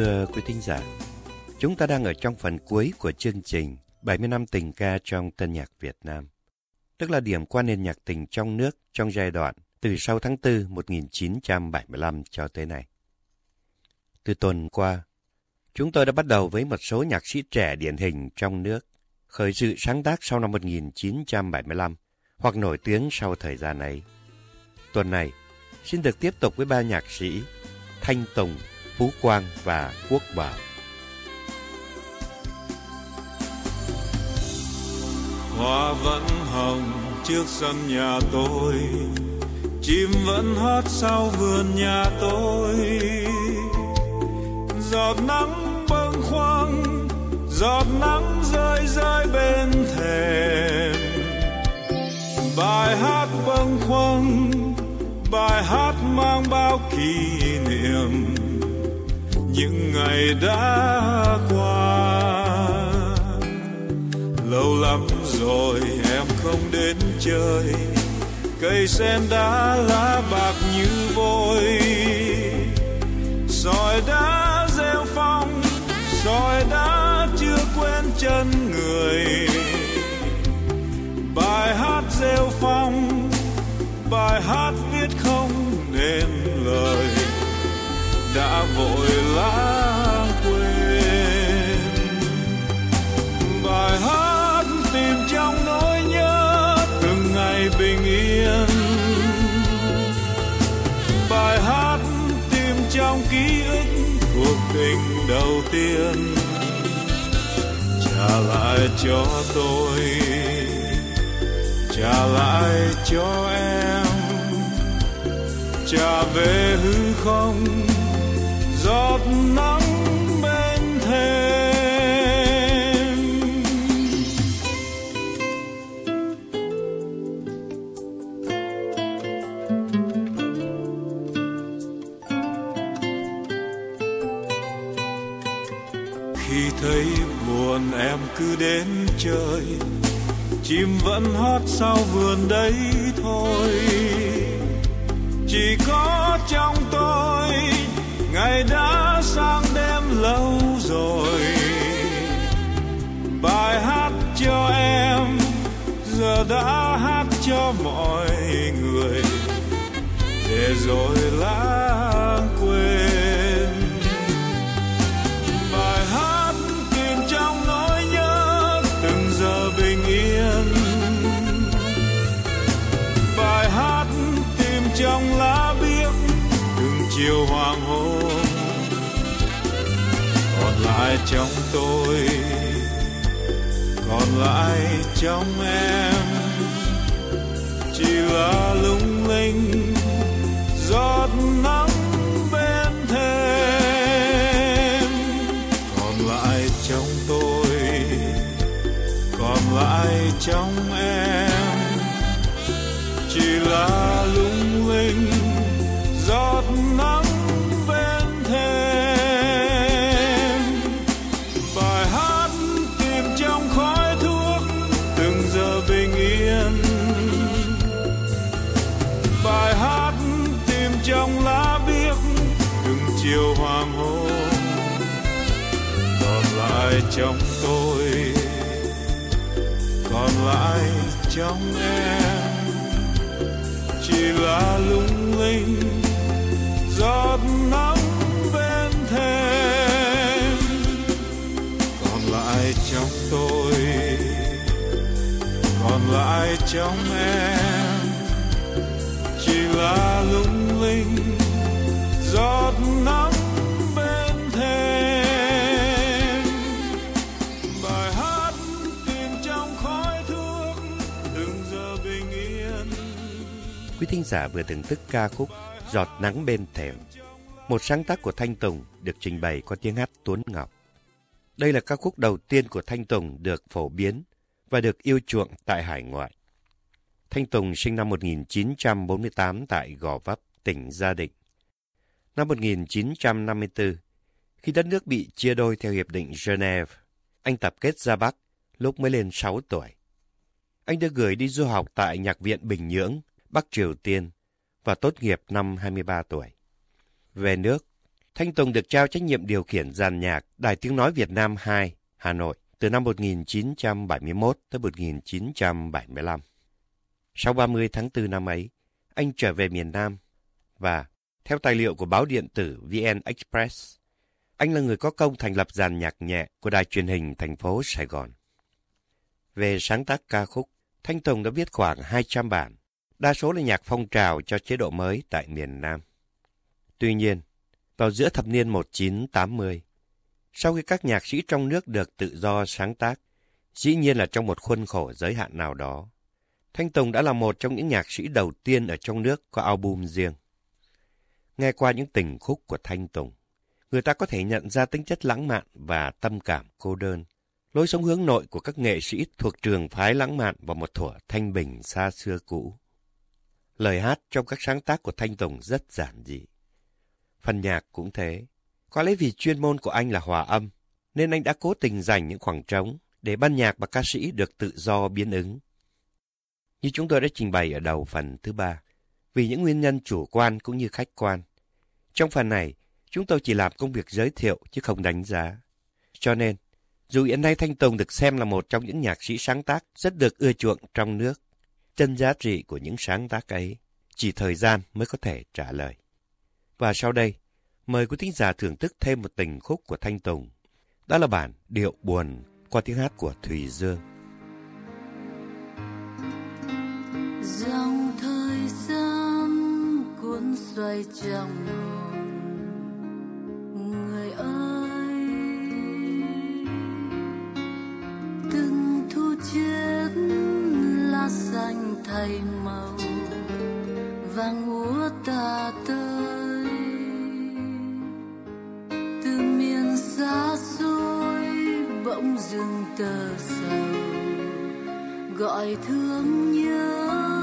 Thưa quý thính giả, chúng ta đang ở trong phần cuối của chương trình 70 năm tình ca trong tân nhạc Việt Nam, tức là điểm qua nền nhạc tình trong nước trong giai đoạn từ sau tháng 4 1975 cho tới nay. Từ tuần qua, chúng tôi đã bắt đầu với một số nhạc sĩ trẻ điển hình trong nước, khởi sự sáng tác sau năm 1975 hoặc nổi tiếng sau thời gian ấy. Tuần này, xin được tiếp tục với ba nhạc sĩ Thanh Tùng, Phú Quang và Quốc Bảo. Hoa vẫn hồng trước sân nhà tôi, Chim vẫn hót sau vườn nhà tôi. Giọt nắng bâng khuâng Giọt nắng rơi rơi bên thềm. Bài hát bâng khuâng Bài hát mang bao kỷ niệm. Những ngày đã qua. Lâu lắm rồi em không đến chơi. Cây sen đã lá bạc như vôi. Sỏi đã rêu phong sỏi đã chưa quên chân người. Bài hát rêu phong, bài hát viết không nên lời. Đã vội lãng tình đầu tiên. Trả lại cho tôi. Trả lại cho em. Trả về hư không, giọt nắng đến trời, chim vẫn hót sau vườn đấy thôi. Chỉ có trong tôi, ngày đã sang đêm lâu rồi. Bài hát cho em, giờ đã hát cho mọi người. Để rồi lãng trong tôi. Còn lại trong em, chỉ là lung linh, giọt nắng bên thềm. Còn lại trong tôi, còn lại trong em, chỉ là trong tôi. Còn lại trong em chỉ là lung linh, giọt nắng bên thềm. Còn lại trong tôi, còn lại trong em chỉ là lung thính giả vừa thưởng thức ca khúc Giọt nắng bên thềm, một sáng tác của Thanh Tùng được trình bày qua tiếng hát Tuấn Ngọc. Đây là ca khúc đầu tiên của Thanh Tùng được phổ biến và được yêu chuộng tại hải ngoại. Thanh Tùng sinh năm 1948 tại Gò Vấp, tỉnh Gia Định. Năm 1954, khi đất nước bị chia đôi theo Hiệp định Geneva, anh tập kết ra Bắc lúc mới lên 6 tuổi. Anh được gửi đi du học tại Nhạc viện Bình Nhưỡng, Bắc Triều Tiên và tốt nghiệp năm 23 tuổi. Về nước, Thanh Tùng được trao trách nhiệm điều khiển dàn nhạc Đài Tiếng Nói Việt Nam 2, Hà Nội từ năm 1971 tới 1975. Sau 30 tháng 4 năm ấy, anh trở về miền Nam và, theo tài liệu của báo điện tử VN Express, anh là người có công thành lập dàn nhạc nhẹ của đài truyền hình thành phố Sài Gòn. Về sáng tác ca khúc, Thanh Tùng đã viết khoảng 200 bản, đa số là nhạc phong trào cho chế độ mới tại miền Nam. Tuy nhiên, vào giữa thập niên 1980, sau khi các nhạc sĩ trong nước được tự do sáng tác, dĩ nhiên là trong một khuôn khổ giới hạn nào đó, Thanh Tùng đã là một trong những nhạc sĩ đầu tiên ở trong nước có album riêng. Nghe qua những tình khúc của Thanh Tùng, người ta có thể nhận ra tính chất lãng mạn và tâm cảm cô đơn, lối sống hướng nội của các nghệ sĩ thuộc trường phái lãng mạn vào một thuở thanh bình xa xưa cũ. Lời hát trong các sáng tác của Thanh Tùng rất giản dị. Phần nhạc cũng thế. Có lẽ vì chuyên môn của anh là hòa âm, nên anh đã cố tình dành những khoảng trống để ban nhạc và ca sĩ được tự do biến ứng. Như chúng tôi đã trình bày ở đầu phần thứ ba, vì những nguyên nhân chủ quan cũng như khách quan. Trong phần này, chúng tôi chỉ làm công việc giới thiệu chứ không đánh giá. Cho nên, dù hiện nay Thanh Tùng được xem là một trong những nhạc sĩ sáng tác rất được ưa chuộng trong nước, chân giá trị của những sáng tác ấy chỉ thời gian mới có thể trả lời. Và sau đây, mời quý thính giả thưởng thức thêm một tình khúc của Thanh Tùng. Đó là bản Điệu Buồn qua tiếng hát của Thùy Dương. Dòng thời gian cuốn xoay trong nỗi xanh thay màu Vàng úa tà tới. Từ miền xa xôi bỗng dừng tờ sầu, gọi thương nhớ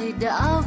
hay đã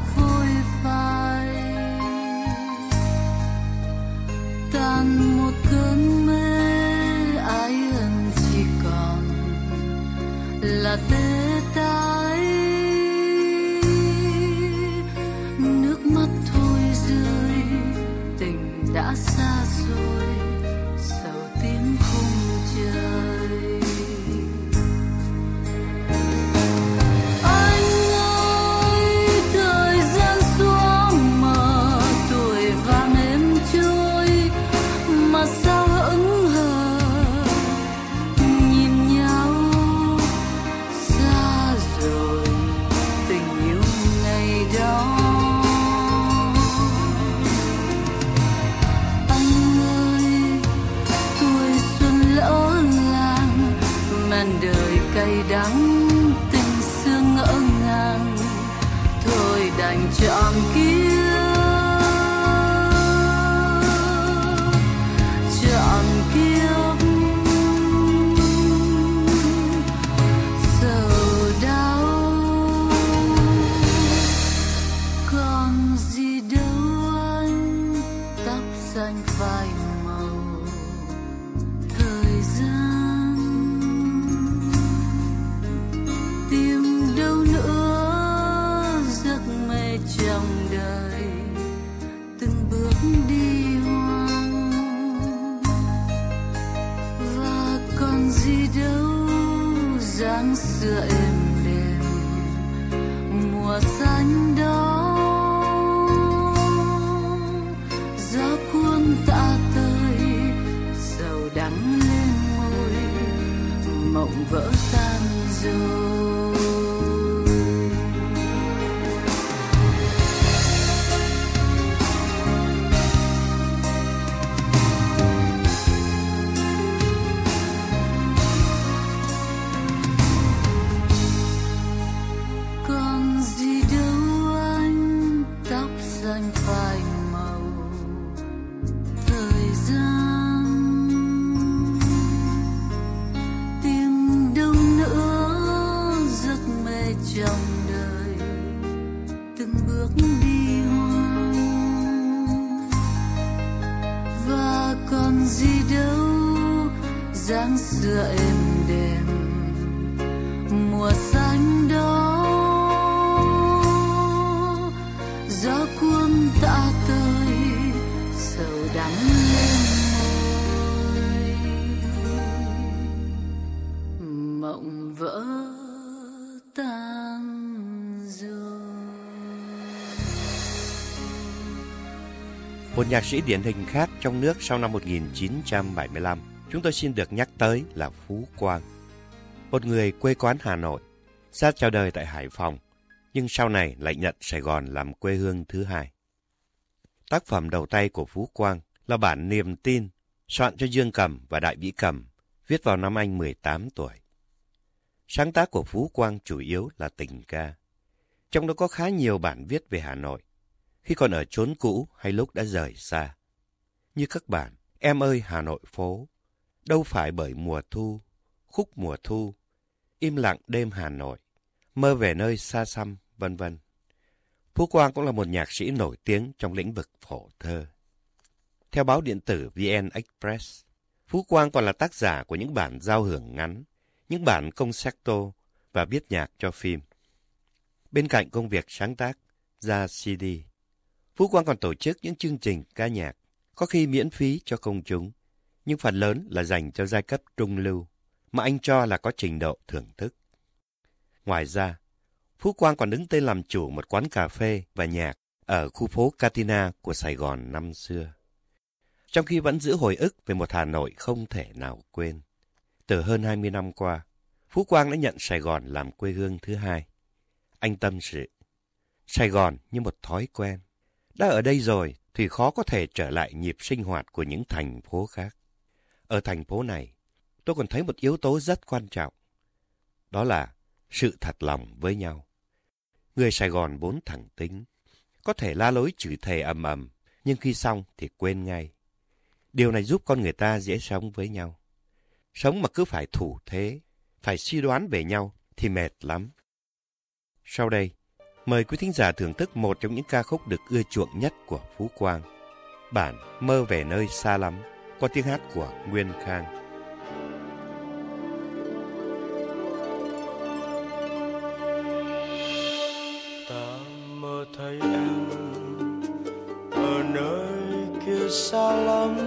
sầu môi mộng vỡ tan rồi Một nhạc sĩ điển hình khác trong nước sau năm 1975 chúng tôi xin được nhắc tới là Phú Quang. Một người quê quán Hà Nội, ra chào đời tại Hải Phòng, nhưng sau này lại nhận Sài Gòn làm quê hương thứ hai. Tác phẩm đầu tay của Phú Quang là bản Niềm tin, soạn cho Dương Cầm và Đại Vĩ Cầm, viết vào năm anh 18 tuổi. Sáng tác của Phú Quang chủ yếu là tình ca. Trong đó có khá nhiều bản viết về Hà Nội, khi còn ở chốn cũ hay lúc đã rời xa. Như các bản Em ơi Hà Nội phố, Đâu phải bởi mùa thu, khúc mùa thu, im lặng đêm Hà Nội, mơ về nơi xa xăm, vân vân. Phú Quang cũng là một nhạc sĩ nổi tiếng trong lĩnh vực phổ thơ. Theo báo điện tử VN Express, Phú Quang còn là tác giả của những bản giao hưởng ngắn, những bản concerto và viết nhạc cho phim. Bên cạnh công việc sáng tác, ra CD, Phú Quang còn tổ chức những chương trình ca nhạc, có khi miễn phí cho công chúng nhưng phần lớn là dành cho giai cấp trung lưu, mà anh cho là có trình độ thưởng thức. Ngoài ra, Phú Quang còn đứng tên làm chủ một quán cà phê và nhạc ở khu phố Katina của Sài Gòn năm xưa. Trong khi vẫn giữ hồi ức về một Hà Nội không thể nào quên. Từ hơn 20 năm qua, Phú Quang đã nhận Sài Gòn làm quê hương thứ hai. Anh tâm sự, Sài Gòn như một thói quen. Đã ở đây rồi thì khó có thể trở lại nhịp sinh hoạt của những thành phố khác. Ở thành phố này, tôi còn thấy một yếu tố rất quan trọng. Đó là sự thật lòng với nhau. Người Sài Gòn vốn thẳng tính, có thể la lối chửi thề ầm ầm, nhưng khi xong thì quên ngay. Điều này giúp con người ta dễ sống với nhau. Sống mà cứ phải thủ thế, phải suy đoán về nhau thì mệt lắm. Sau đây, mời quý thính giả thưởng thức một trong những ca khúc được ưa chuộng nhất của Phú Quang. Bản Mơ về nơi xa lắm qua tiếng hát của Nguyên Khang. Ta mơ thấy em ở nơi kia xa lắm,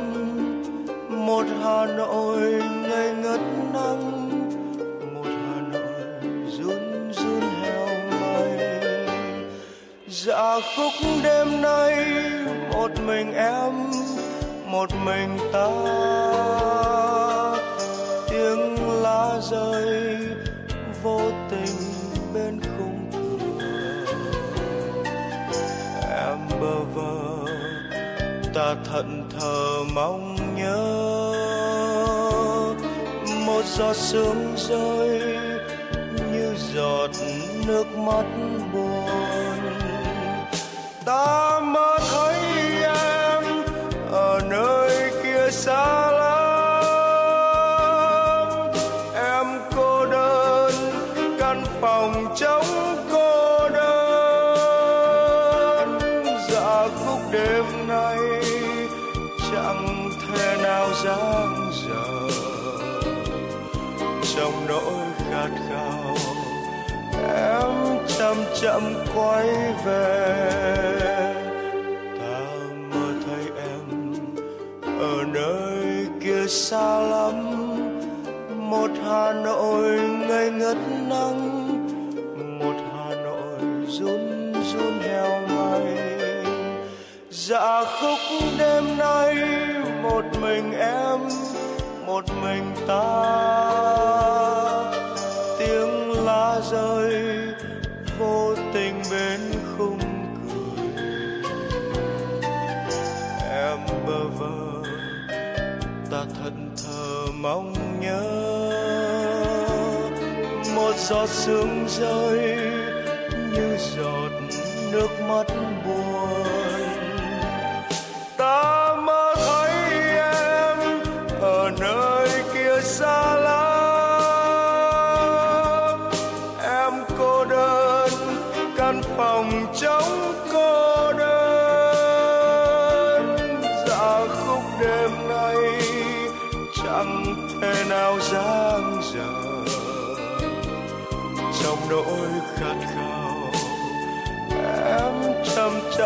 một Hà Nội ngây ngất nắng, một Hà Nội run run heo mây. Dạ khúc đêm nay một mình em một mình ta tiếng lá rơi vô tình bên khung cửa em bơ vơ ta thận thờ mong nhớ. Một giọt sương rơi như giọt nước mắt buồn. Ta mơ trong nỗi khát khao. Em chậm chậm quay về, ta mơ thấy em ở nơi kia xa lắm. Một hà nội ngây ngất nắng, một hà nội run run heo may dạ khúc đêm nay một mình em, một mình ta. Ta thờ mong nhớ. Một giọt sương rơi như giọt nước mắt buồn.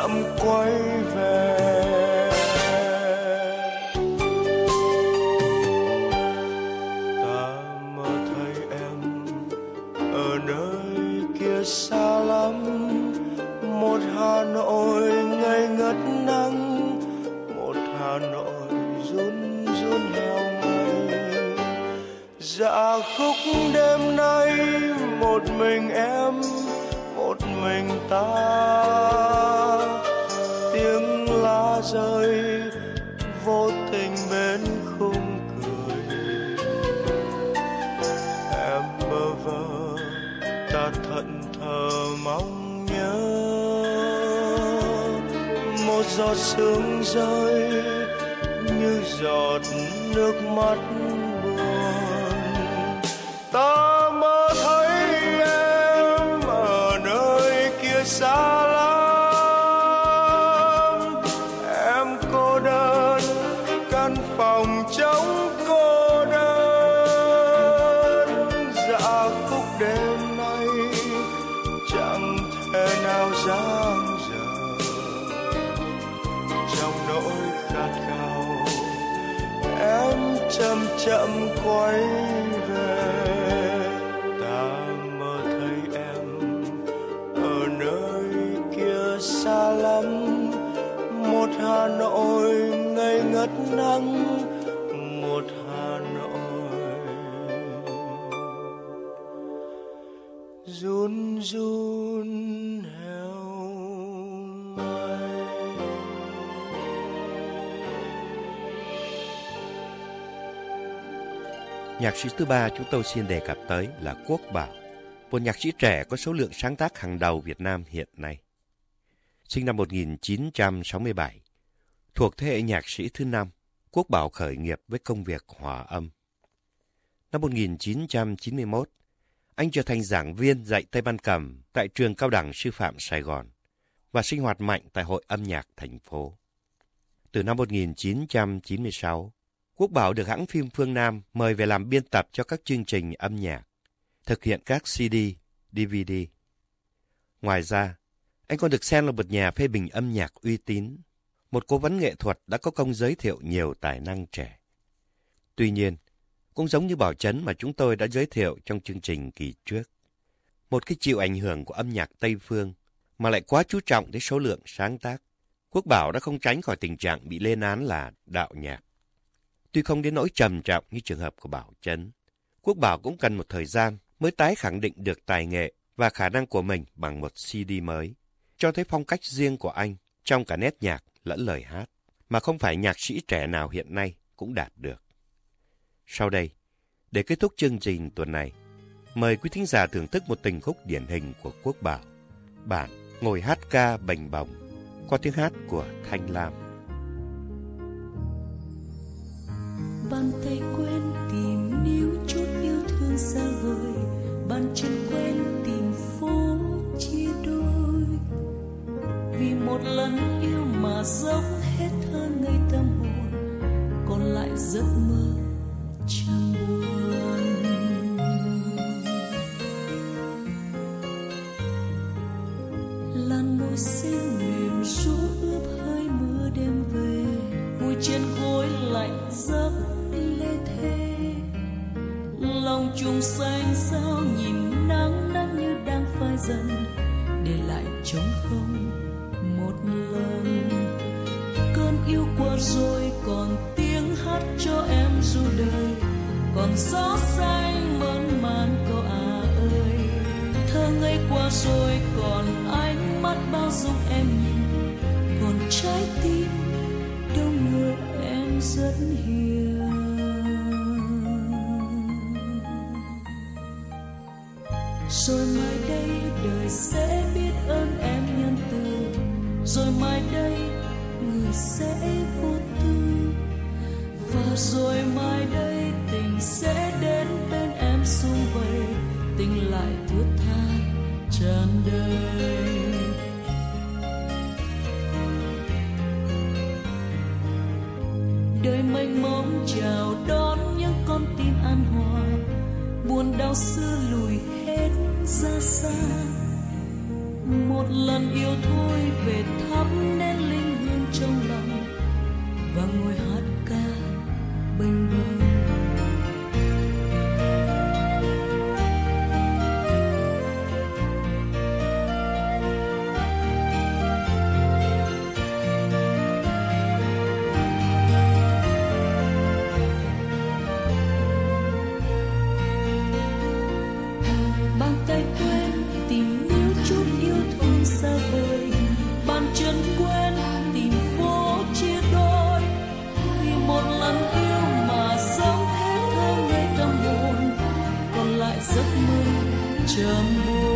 Chậm quay. Mong nhớ. Một giọt sương rơi như giọt nước mắt buồn. Ta Nhạc sĩ thứ ba chúng tôi xin đề cập tới là Quốc Bảo, một nhạc sĩ trẻ có số lượng sáng tác hàng đầu Việt Nam hiện nay. Sinh năm 1967, thuộc thế hệ nhạc sĩ thứ năm, Quốc Bảo khởi nghiệp với công việc hòa âm. Năm 1991, anh trở thành giảng viên dạy Tây Ban Cầm tại trường cao đẳng sư phạm Sài Gòn và sinh hoạt mạnh tại Hội âm nhạc thành phố. Từ năm 1996, Quốc Bảo được hãng phim Phương Nam mời về làm biên tập cho các chương trình âm nhạc, thực hiện các CD, DVD. Ngoài ra, anh còn được xem là một nhà phê bình âm nhạc uy tín, một cố vấn nghệ thuật đã có công giới thiệu nhiều tài năng trẻ. Tuy nhiên, cũng giống như Bảo Trấn mà chúng tôi đã giới thiệu trong chương trình kỳ trước, một cái chịu ảnh hưởng của âm nhạc Tây Phương mà lại quá chú trọng tới số lượng sáng tác, Quốc Bảo đã không tránh khỏi tình trạng bị lên án là đạo nhạc. Tuy không đến nỗi trầm trọng như trường hợp của Bảo Trấn, Quốc Bảo cũng cần một thời gian mới tái khẳng định được tài nghệ và khả năng của mình bằng một CD mới, cho thấy phong cách riêng của anh trong cả nét nhạc lẫn lời hát, mà không phải nhạc sĩ trẻ nào hiện nay cũng đạt được. Sau đây, để kết thúc chương trình tuần này, mời quý thính giả thưởng thức một tình khúc điển hình của Quốc Bảo, bản Ngồi hát ca bành bồng, qua tiếng hát của Thanh Lam. Bàn tay quen tìm níu chút yêu thương xa vời. Bàn chân quen tìm phố chia đôi. Vì một lần yêu mà dốc hết thơ ngây tâm hồn, còn lại giấc mơ chẳng trái tim, đâu ngờ em rất hiền. Rồi mai đây đời sẽ biết ơn em nhân từ. Rồi mai đây người sẽ vô tư. Và rồi mai đây chào giấc mơ chạm buồn